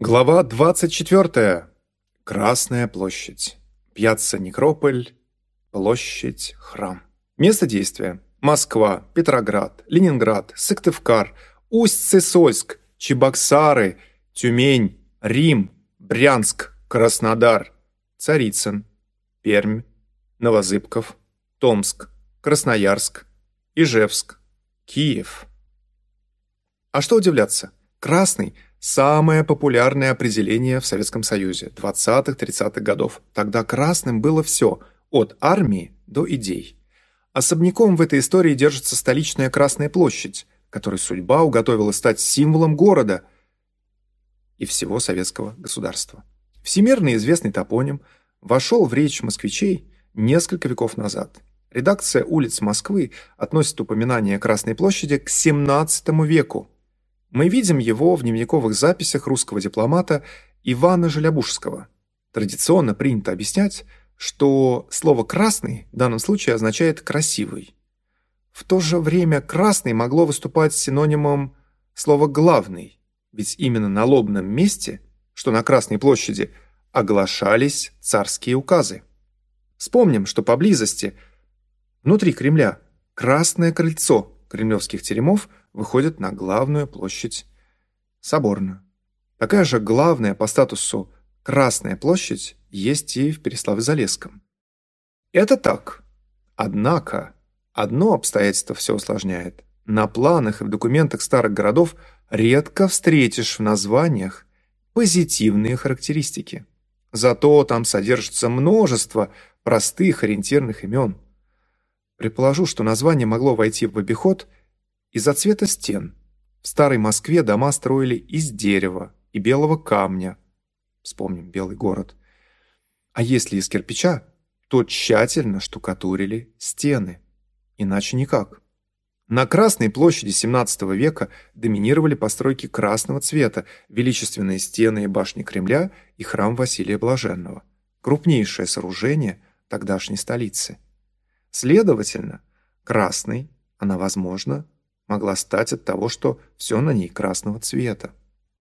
Глава 24. Красная площадь. Пьяцца Некрополь. Площадь Храм. Место действия. Москва, Петроград, Ленинград, Сыктывкар, Усть-Сысольск, Чебоксары, Тюмень, Рим, Брянск, Краснодар, Царицын, Пермь, Новозыбков, Томск, Красноярск, Ижевск, Киев. А что удивляться? Красный – Самое популярное определение в Советском Союзе 20-30-х годов. Тогда красным было все, от армии до идей. Особняком в этой истории держится столичная Красная площадь, которой судьба уготовила стать символом города и всего советского государства. Всемирно известный топоним вошел в речь москвичей несколько веков назад. Редакция улиц Москвы относит упоминание Красной площади к XVII веку, мы видим его в дневниковых записях русского дипломата Ивана Желябужского. Традиционно принято объяснять, что слово «красный» в данном случае означает «красивый». В то же время «красный» могло выступать синонимом слова «главный», ведь именно на лобном месте, что на Красной площади, оглашались царские указы. Вспомним, что поблизости, внутри Кремля, Красное крыльцо кремлевских теремов выходит на главную площадь Соборную. Такая же главная по статусу Красная площадь есть и в Переславе-Залесском. Это так. Однако, одно обстоятельство все усложняет. На планах и в документах старых городов редко встретишь в названиях позитивные характеристики. Зато там содержится множество простых ориентирных имен. Предположу, что название могло войти в обиход – из-за цвета стен. В старой Москве дома строили из дерева и белого камня. Вспомним Белый город. А если из кирпича, то тщательно штукатурили стены. Иначе никак. На Красной площади XVII века доминировали постройки красного цвета, величественные стены и башни Кремля и храм Василия Блаженного, крупнейшее сооружение тогдашней столицы. Следовательно, красный, она, возможно, могла стать от того, что все на ней красного цвета.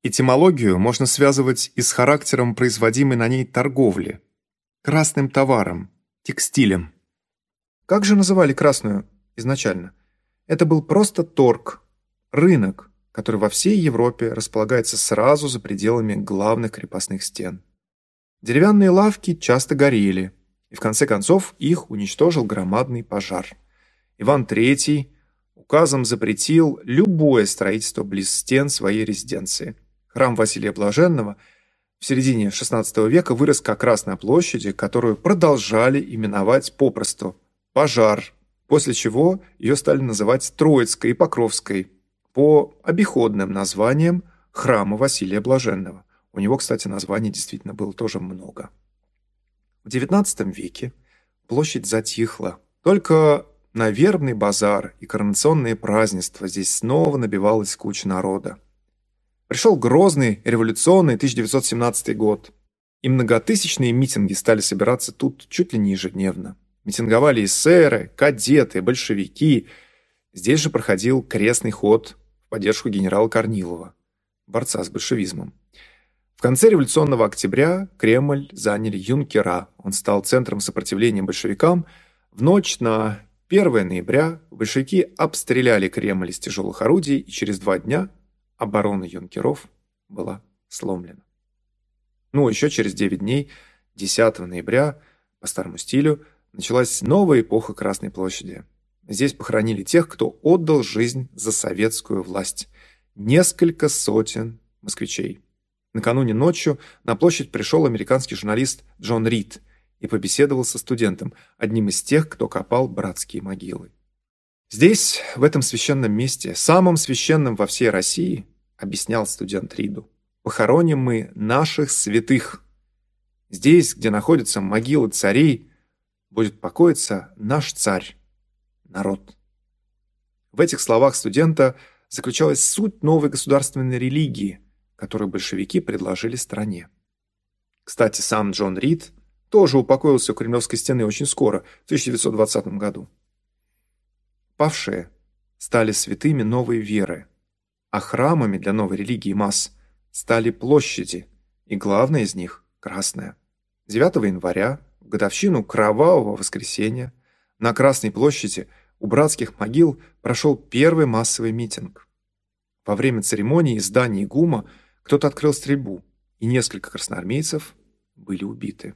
Этимологию можно связывать и с характером производимой на ней торговли, красным товаром, текстилем. Как же называли красную изначально? Это был просто торг, рынок, который во всей Европе располагается сразу за пределами главных крепостных стен. Деревянные лавки часто горели, и в конце концов их уничтожил громадный пожар. Иван III указом запретил любое строительство близ стен своей резиденции. Храм Василия Блаженного в середине XVI века вырос как раз на площади, которую продолжали именовать попросту «Пожар», после чего ее стали называть Троицкой и Покровской по обиходным названиям храма Василия Блаженного. У него, кстати, названий действительно было тоже много. В XIX веке площадь затихла. Только на вербный базар и коронационные празднества здесь снова набивалась куча народа. Пришел грозный революционный 1917 год, и многотысячные митинги стали собираться тут чуть ли не ежедневно. Митинговали эсеры, кадеты, большевики. Здесь же проходил крестный ход в поддержку генерала Корнилова, борца с большевизмом. В конце революционного октября Кремль заняли юнкера. Он стал центром сопротивления большевикам. В ночь на 1 ноября большевики обстреляли Кремль из тяжелых орудий, и через два дня оборона юнкеров была сломлена. Ну, еще через 9 дней, 10 ноября, по старому стилю, началась новая эпоха Красной площади. Здесь похоронили тех, кто отдал жизнь за советскую власть. Несколько сотен москвичей. Накануне ночью на площадь пришел американский журналист Джон Рид – и побеседовал со студентом, одним из тех, кто копал братские могилы. Здесь, в этом священном месте, самом священном во всей России, объяснял студент Риду, похороним мы наших святых. Здесь, где находятся могилы царей, будет покоиться наш царь, народ. В этих словах студента заключалась суть новой государственной религии, которую большевики предложили стране. Кстати, сам Джон Рид тоже упокоился у Кремлевской стены очень скоро, в 1920 году. Павшие стали святыми новой веры, а храмами для новой религии масс – стали площади, и главная из них – Красная. 9 января, в годовщину Кровавого воскресенья, на Красной площади у братских могил прошел первый массовый митинг. Во время церемонии из здания ГУМа кто-то открыл стрельбу, и несколько красноармейцев были убиты.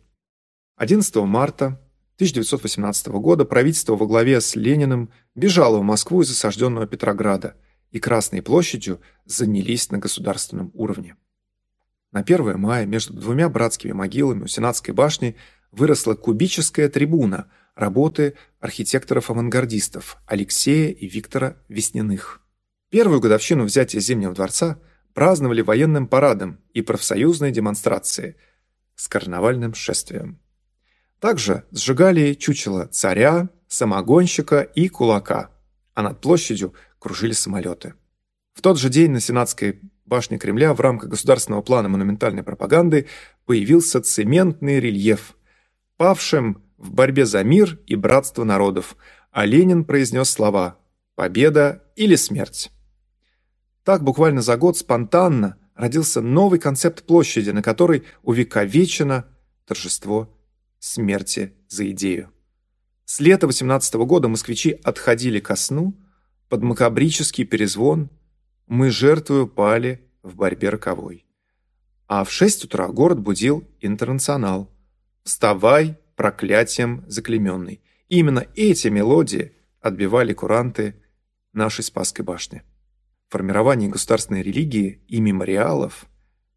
11 марта 1918 года правительство во главе с Лениным бежало в Москву из осажденного Петрограда, и Красной площадью занялись на государственном уровне. На 1 мая между двумя братскими могилами у Сенатской башни выросла кубическая трибуна работы архитекторов-авангардистов Алексея и Виктора Весняных. Первую годовщину взятия Зимнего дворца праздновали военным парадом и профсоюзной демонстрацией с карнавальным шествием. Также сжигали чучело царя, самогонщика и кулака, а над площадью кружили самолеты. В тот же день на Сенатской башне Кремля в рамках государственного плана монументальной пропаганды появился цементный рельеф, павшим в борьбе за мир и братство народов, а Ленин произнес слова «Победа или смерть». Так буквально за год спонтанно родился новый концепт площади, на которой увековечено торжество смерти за идею. С лета 18 года москвичи отходили ко сну под макабрический перезвон «Мы жертвую пали в борьбе роковой». А в 6 утра город будил интернационал. «Вставай, проклятием заклеменный». Именно эти мелодии отбивали куранты нашей Спасской башни. Формировании государственной религии и мемориалов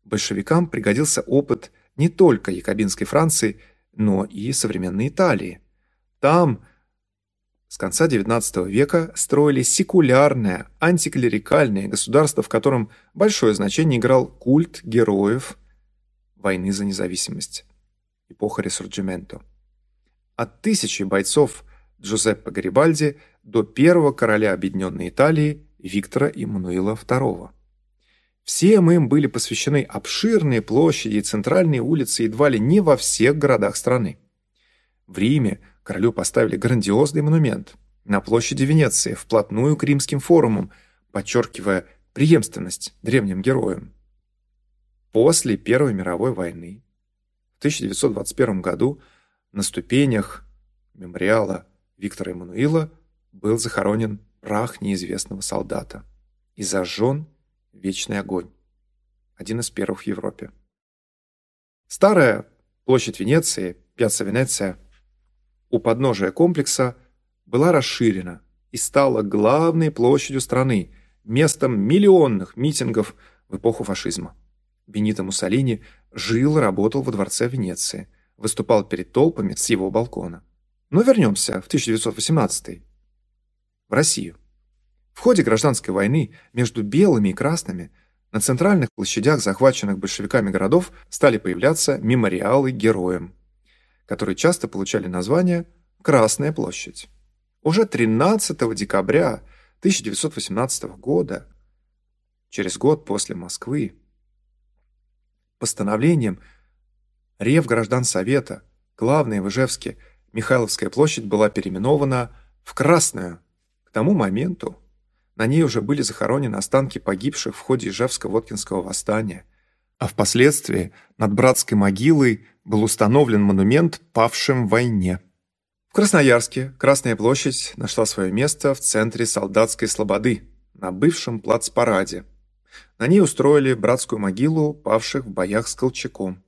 большевикам пригодился опыт не только якобинской Франции – но и современной Италии. Там с конца XIX века строили секулярное, антиклерикальное государство, в котором большое значение играл культ героев войны за независимость, эпоха Ресурджименто. От тысячи бойцов Джузеппе Гарибальди до первого короля Объединенной Италии Виктора Иммануила II. Всем им были посвящены обширные площади и центральные улицы едва ли не во всех городах страны. В Риме королю поставили грандиозный монумент на площади Венеции, вплотную к римским форумам, подчеркивая преемственность древним героям. После Первой мировой войны в 1921 году на ступенях мемориала Виктора Эммануила был захоронен прах неизвестного солдата и зажжен Вечный огонь. Один из первых в Европе. Старая площадь Венеции, Пьяцца Венеция, у подножия комплекса была расширена и стала главной площадью страны, местом миллионных митингов в эпоху фашизма. Бенито Муссолини жил и работал во дворце Венеции, выступал перед толпами с его балкона. Но вернемся в 1918 в Россию. В ходе гражданской войны между белыми и красными на центральных площадях захваченных большевиками городов стали появляться мемориалы героям, которые часто получали название «Красная площадь». Уже 13 декабря 1918 года, через год после Москвы, постановлением Ревграждансовета, главная в Ижевске Михайловская площадь была переименована в Красную. Тому моменту на ней уже были захоронены останки погибших в ходе Ижевско-Воткинского восстания. А впоследствии над братской могилой был установлен монумент павшим в войне. В Красноярске Красная площадь нашла свое место в центре солдатской слободы, на бывшем плацпараде. На ней устроили братскую могилу павших в боях с Колчаком.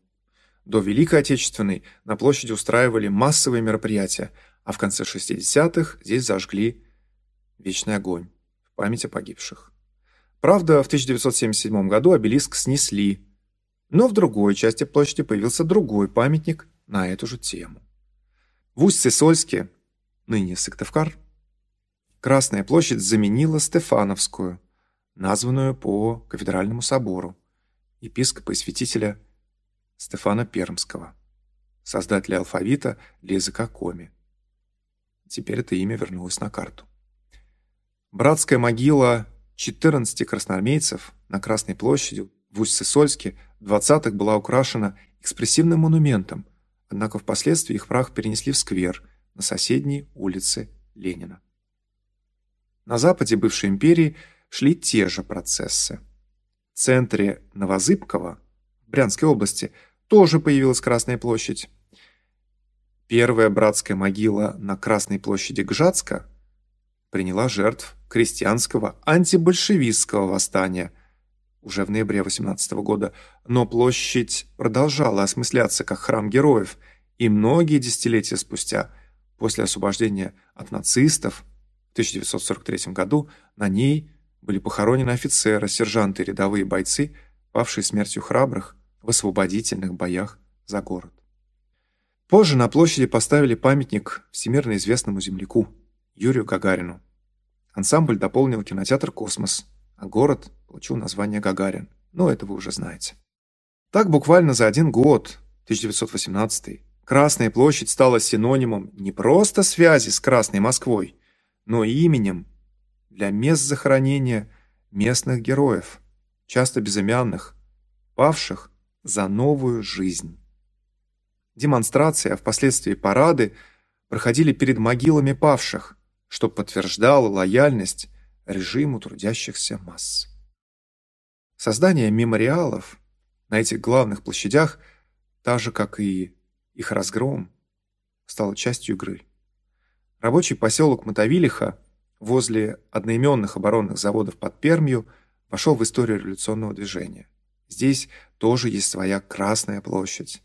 До Великой Отечественной на площади устраивали массовые мероприятия, а в конце 60-х здесь зажгли вечный огонь память о погибших. Правда, в 1977 году обелиск снесли, но в другой части площади появился другой памятник на эту же тему. В Усть-Сысольске, ныне Сыктывкар, Красная площадь заменила Стефановскую, названную по кафедральному собору, епископа и святителя Стефана Пермского, создателя алфавита для языка коми. Теперь это имя вернулось на карту. Братская могила 14 красноармейцев на Красной площади в Усть-Сысольске в 20-х была украшена экспрессивным монументом, однако впоследствии их прах перенесли в сквер на соседней улице Ленина. На западе бывшей империи шли те же процессы. В центре Новозыбкова, в Брянской области, тоже появилась Красная площадь. Первая братская могила на Красной площади Гжатска приняла жертв крестьянского антибольшевистского восстания уже в ноябре 18 года, но площадь продолжала осмысляться как храм героев, и многие десятилетия спустя, после освобождения от нацистов в 1943 году, на ней были похоронены офицеры, сержанты и рядовые бойцы, павшие смертью храбрых в освободительных боях за город. Позже на площади поставили памятник всемирно известному земляку Юрию Гагарину. Ансамбль дополнил кинотеатр «Космос», а город получил название Гагарин. Но это вы уже знаете. Так буквально за один год, 1918 Красная площадь стала синонимом не просто связи с Красной Москвой, но и именем для мест захоронения местных героев, часто безымянных, павших за новую жизнь. Демонстрации, а впоследствии парады проходили перед могилами павших, что подтверждало лояльность режиму трудящихся масс. Создание мемориалов на этих главных площадях, так же, как и их разгром, стало частью игры. Рабочий поселок Мотовилиха возле одноименных оборонных заводов под Пермью вошел в историю революционного движения. Здесь тоже есть своя Красная площадь.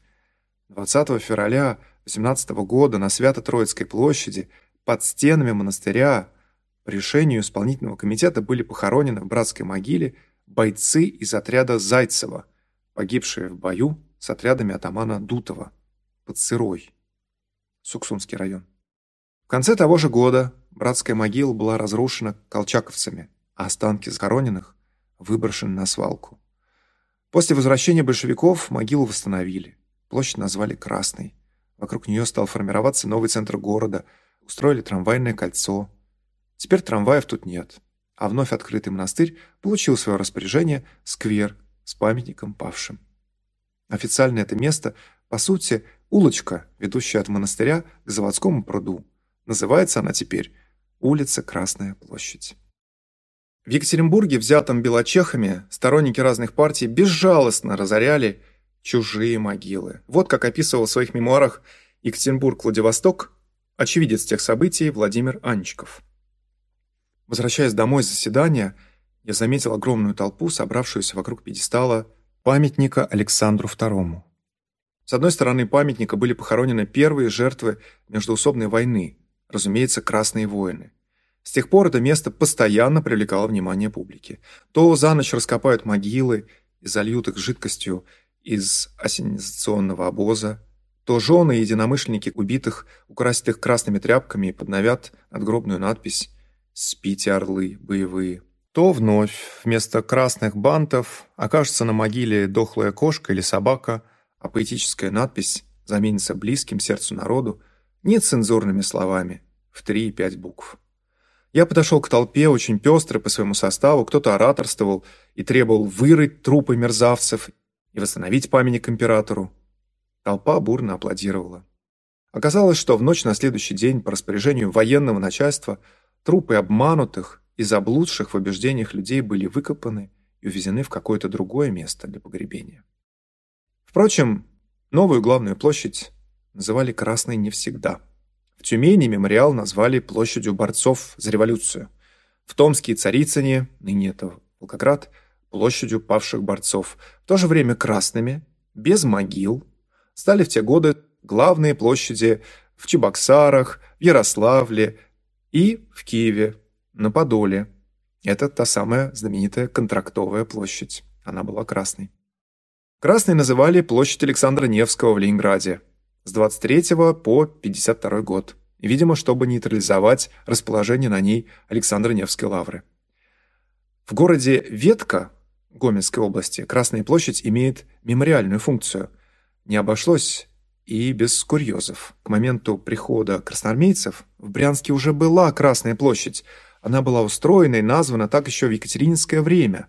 20 февраля 18 года на Свято-Троицкой площади под стенами монастыря по решению исполнительного комитета были похоронены в братской могиле бойцы из отряда Зайцева, погибшие в бою с отрядами атамана Дутова под Сырой, Суксунский район. В конце того же года братская могила была разрушена колчаковцами, а останки захороненных выброшены на свалку. После возвращения большевиков могилу восстановили. Площадь назвали Красной. Вокруг нее стал формироваться новый центр города, устроили трамвайное кольцо. Теперь трамваев тут нет, а вновь открытый монастырь получил в свое распоряжение сквер с памятником павшим. Официально это место, по сути, улочка, ведущая от монастыря к заводскому пруду. Называется она теперь улица Красная площадь. В Екатеринбурге, взятом белочехами, сторонники разных партий безжалостно разоряли чужие могилы. Вот как описывал в своих мемуарах Екатеринбург-Владивосток очевидец тех событий Владимир Анчиков. Возвращаясь домой с заседания, я заметил огромную толпу, собравшуюся вокруг пьедестала памятника Александру II. С одной стороны памятника были похоронены первые жертвы междоусобной войны, разумеется, красные воины. С тех пор это место постоянно привлекало внимание публики. То за ночь раскопают могилы и зальют их жидкостью из ассенизационного обоза, то жены и единомышленники убитых украсят их красными тряпками и подновят надгробную надпись «Спите, орлы боевые». То вновь вместо красных бантов окажется на могиле дохлая кошка или собака, а поэтическая надпись заменится близким сердцу народу нецензурными словами в три и пять букв. Я подошел к толпе, очень пестрой по своему составу, кто-то ораторствовал и требовал вырыть трупы мерзавцев и восстановить памятник императору. Толпа бурно аплодировала. Оказалось, что в ночь на следующий день по распоряжению военного начальства трупы обманутых и заблудших в убеждениях людей были выкопаны и увезены в какое-то другое место для погребения. Впрочем, новую главную площадь называли Красной не всегда. В Тюмени мемориал назвали площадью борцов за революцию. В Томске и Царицыне, ныне это Волгоград, площадью павших борцов, в то же время красными, без могил, стали в те годы главные площади в Чебоксарах, в Ярославле и в Киеве, на Подоле. Это та самая знаменитая контрактовая площадь. Она была красной. Красной называли площадь Александра Невского в Ленинграде с 23 по 52 год, видимо, чтобы нейтрализовать расположение на ней Александра Невской лавры. В городе Ветка Гомельской области Красная площадь имеет мемориальную функцию. Не обошлось и без курьезов. К моменту прихода красноармейцев в Брянске уже была Красная площадь. Она была устроена и названа так еще в Екатерининское время.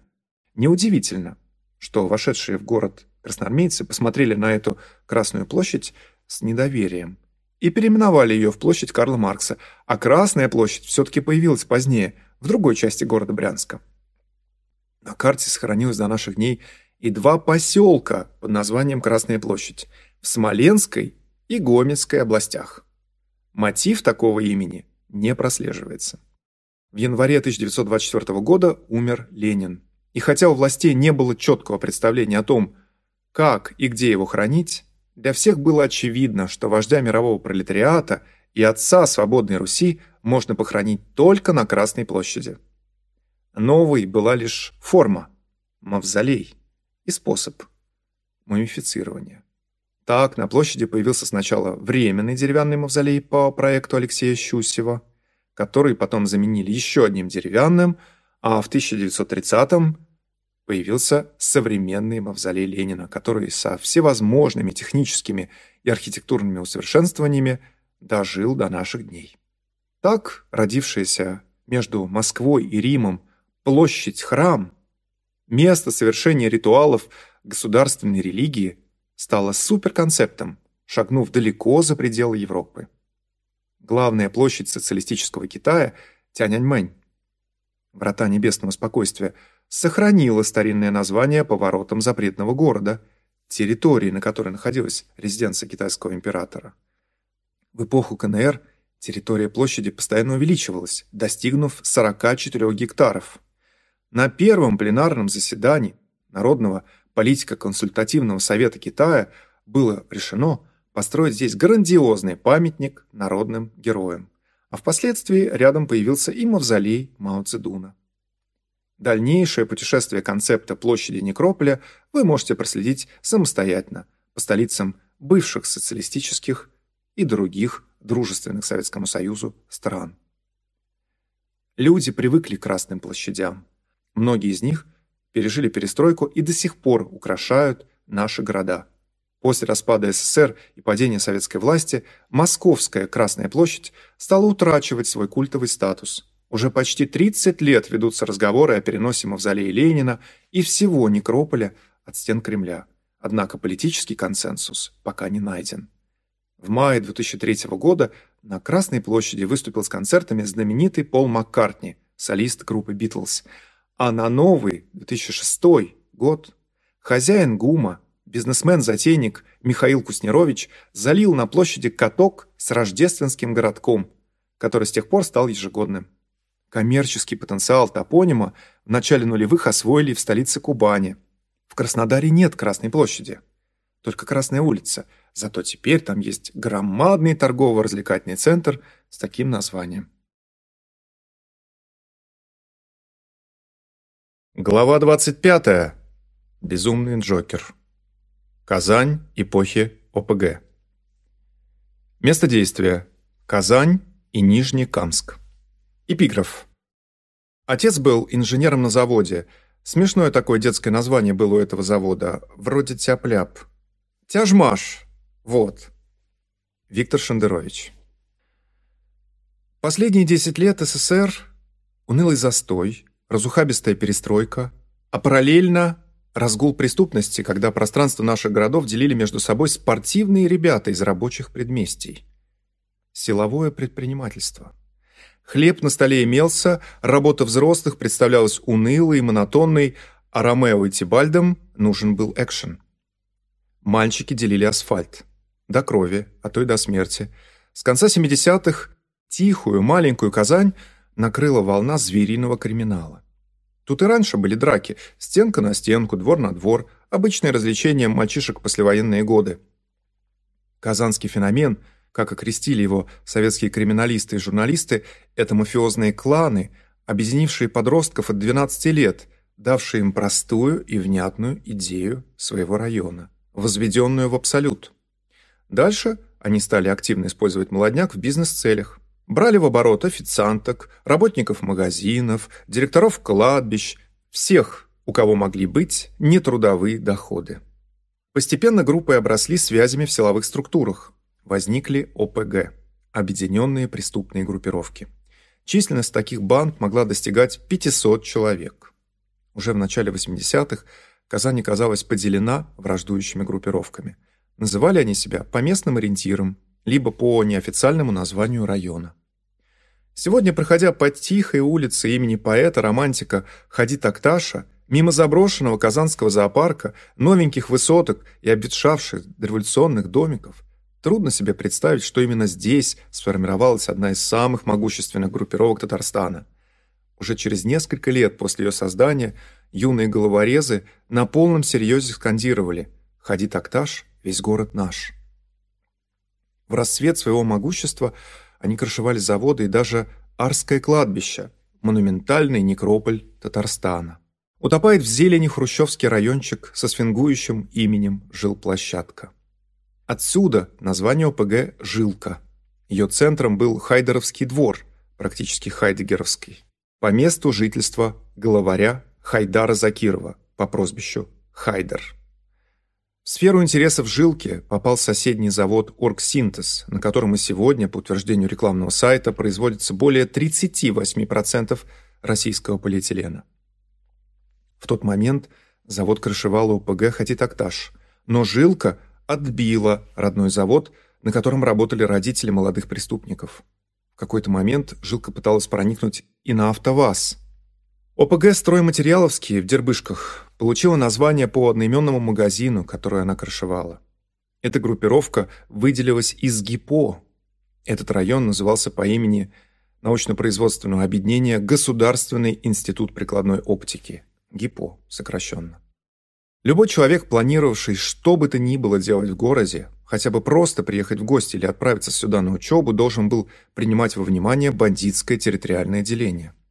Неудивительно, что вошедшие в город красноармейцы посмотрели на эту Красную площадь с недоверием и переименовали ее в площадь Карла Маркса, а Красная площадь все-таки появилась позднее, в другой части города Брянска. На карте сохранилось до наших дней и два поселка под названием Красная площадь в Смоленской и Гомельской областях. Мотив такого имени не прослеживается. В январе 1924 года умер Ленин. И хотя у властей не было четкого представления о том, как и где его хранить, для всех было очевидно, что вождя мирового пролетариата и отца свободной Руси можно похоронить только на Красной площади. Новой была лишь форма – мавзолей и способ – мумифицирования. Так, на площади появился сначала временный деревянный мавзолей по проекту Алексея Щусева, который потом заменили еще одним деревянным, а в 1930-м появился современный мавзолей Ленина, который со всевозможными техническими и архитектурными усовершенствованиями дожил до наших дней. Так родившаяся между Москвой и Римом площадь-храм, место совершения ритуалов государственной религии, стала суперконцептом, шагнув далеко за пределы Европы. Главная площадь социалистического Китая – Тяньаньмэнь, врата небесного спокойствия – сохранила старинное название поворотом запретного города, территории, на которой находилась резиденция китайского императора. В эпоху КНР территория площади постоянно увеличивалась, достигнув 44 гектаров. На первом пленарном заседании Народного политико-консультативного совета Китая было решено построить здесь грандиозный памятник народным героям, а впоследствии рядом появился и мавзолей Мао Цзэдуна. Дальнейшее путешествие концепта площади Некрополя вы можете проследить самостоятельно по столицам бывших социалистических и других дружественных Советскому Союзу стран. Люди привыкли к красным площадям. Многие из них пережили перестройку и до сих пор украшают наши города. После распада СССР и падения советской власти Московская Красная площадь стала утрачивать свой культовый статус – уже почти 30 лет ведутся разговоры о переносе мавзолея Ленина и всего некрополя от стен Кремля. Однако политический консенсус пока не найден. В мае 2003 года на Красной площади выступил с концертами знаменитый Пол Маккартни, солист группы «Битлз», а на новый 2006 год хозяин ГУМа, бизнесмен-затейник Михаил Куснерович залил на площади каток с рождественским городком, который с тех пор стал ежегодным. Коммерческий потенциал топонима в начале нулевых освоили в столице Кубани. В Краснодаре нет Красной площади, только Красная улица, зато теперь там есть громадный торгово-развлекательный центр с таким названием. Глава 25. Безумный Джокер. Казань эпохи ОПГ. Место действия. Казань и Нижний Камск. Эпиграф. Отец был инженером на заводе. Смешное такое детское название было у этого завода. Вроде тяп-ляп. Тяжмаш. Вот. Виктор Шендерович. Последние 10 лет СССР – унылый застой, разухабистая перестройка, а параллельно разгул преступности, когда пространство наших городов делили между собой спортивные ребята из рабочих предместий. Силовое предпринимательство – Хлеб на столе имелся, работа взрослых представлялась унылой и монотонной, а Ромео и Тибальдом нужен был экшен. Мальчики делили асфальт. До крови, а то и до смерти. С конца 70-х тихую, маленькую Казань накрыла волна звериного криминала. Тут и раньше были драки, стенка на стенку, двор на двор, обычное развлечение мальчишек послевоенные годы. Казанский феномен – как окрестили его советские криминалисты и журналисты, это мафиозные кланы, объединившие подростков от 12 лет, давшие им простую и внятную идею своего района, возведенную в абсолют. Дальше они стали активно использовать молодняк в бизнес-целях. Брали в оборот официанток, работников магазинов, директоров кладбищ, всех, у кого могли быть нетрудовые доходы. Постепенно группы обросли связями в силовых структурах возникли ОПГ – Объединенные преступные группировки. Численность таких банд могла достигать 500 человек. Уже в начале 80-х Казань оказалась поделена враждующими группировками. Называли они себя по местным ориентирам, либо по неофициальному названию района. Сегодня, проходя по тихой улице имени поэта-романтика Хади Такташа, мимо заброшенного казанского зоопарка, новеньких высоток и обветшавших революционных домиков, трудно себе представить, что именно здесь сформировалась одна из самых могущественных группировок Татарстана. Уже через несколько лет после ее создания юные головорезы на полном серьезе скандировали «Ходи, Такташ, весь город наш». В расцвет своего могущества они крышевали заводы и даже Арское кладбище, монументальный некрополь Татарстана. Утопает в зелени хрущевский райончик со свингующим именем Жилплощадка. Отсюда название ОПГ «Жилка». Ее центром был Хайдеровский двор, практически хайдегеровский, по месту жительства главаря Хайдара Закирова по прозвищу Хайдер. В сферу интересов жилки попал соседний завод «Оргсинтез», на котором и сегодня, по утверждению рекламного сайта, производится более 38% российского полиэтилена. В тот момент завод крышевал ОПГ «Хатитакташ», но жилка отбила родной завод, на котором работали родители молодых преступников. В какой-то момент жилка пыталась проникнуть и на «АвтоВАЗ», ОПГ «Стройматериаловский» в Дербышках получила название по одноименному магазину, который она крышевала. Эта группировка выделилась из ГИПО. Этот район назывался по имени научно-производственного объединения Государственный институт прикладной оптики. ГИПО сокращенно. Любой человек, планировавший что бы то ни было делать в городе, хотя бы просто приехать в гости или отправиться сюда на учебу, должен был принимать во внимание бандитское территориальное деление –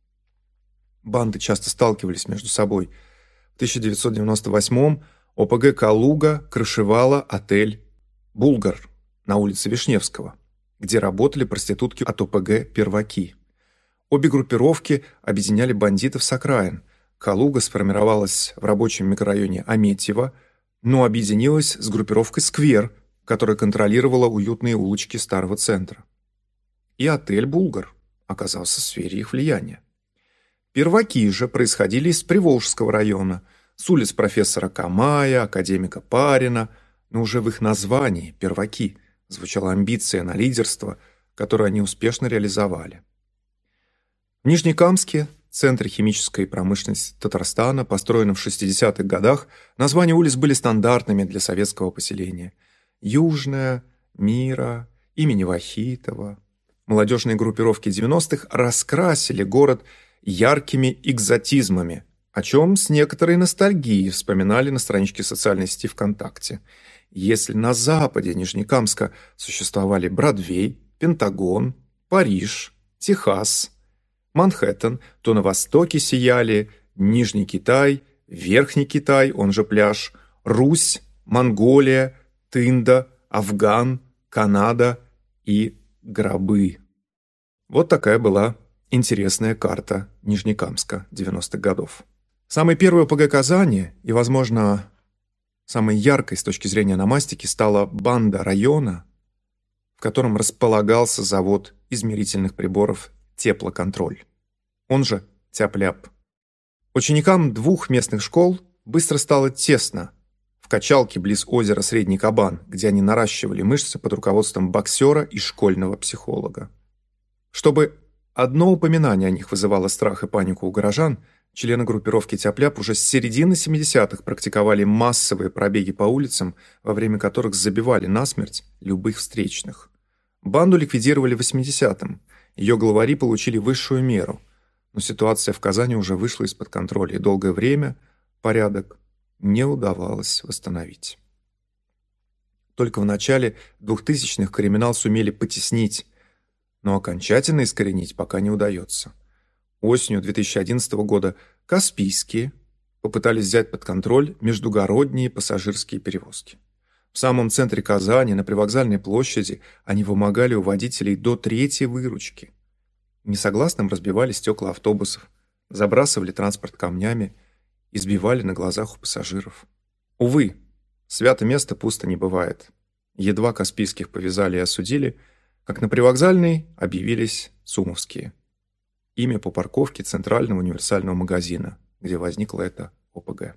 Банды часто сталкивались между собой. В 1998-м ОПГ «Калуга» крышевала отель «Булгар» на улице Вишневского, где работали проститутки от ОПГ «Перваки». Обе группировки объединяли бандитов с окраин. «Калуга» сформировалась в рабочем микрорайоне Аметьево, но объединилась с группировкой «Сквер», которая контролировала уютные улочки старого центра. И отель «Булгар» оказался в сфере их влияния. Перваки же происходили из Приволжского района, с улиц профессора Камая, академика Парина, но уже в их названии «Перваки» звучала амбиция на лидерство, которую они успешно реализовали. В Нижнекамске, центре химической промышленности Татарстана, построенном в 60-х годах, названия улиц были стандартными для советского поселения. Южная, Мира, имени Вахитова. Молодежные группировки 90-х раскрасили город – яркими экзотизмами, о чем с некоторой ностальгией вспоминали на страничке социальной сети ВКонтакте. Если на западе Нижнекамска существовали Бродвей, Пентагон, Париж, Техас, Манхэттен, то на востоке сияли Нижний Китай, Верхний Китай, он же пляж, Русь, Монголия, Тында, Афган, Канада и гробы. Вот такая была Интересная карта Нижнекамска 90-х годов. Самой первой ОПГ Казани и, возможно, самой яркой с точки зрения намастики стала банда района, в котором располагался завод измерительных приборов «Теплоконтроль», он же «Тяп-ляп». Ученикам двух местных школ быстро стало тесно в качалке близ озера Средний Кабан, где они наращивали мышцы под руководством боксера и школьного психолога. Чтобы Одно упоминание о них вызывало страх и панику у горожан. Члены группировки «Тяп-ляп» уже с середины 70-х практиковали массовые пробеги по улицам, во время которых забивали насмерть любых встречных. Банду ликвидировали в 80-м. Ее главари получили высшую меру. Но ситуация в Казани уже вышла из-под контроля, и долгое время порядок не удавалось восстановить. Только в начале 2000-х криминал сумели потеснить, но окончательно искоренить пока не удается. Осенью 2011 года Каспийские попытались взять под контроль междугородние пассажирские перевозки. В самом центре Казани, на привокзальной площади, они вымогали у водителей до третьей выручки. Несогласным разбивали стекла автобусов, забрасывали транспорт камнями, избивали на глазах у пассажиров. Увы, свято место пусто не бывает. Едва Каспийских повязали и осудили – как на привокзальной объявились Сумовские. Имя по парковке Центрального универсального магазина, где возникла эта ОПГ.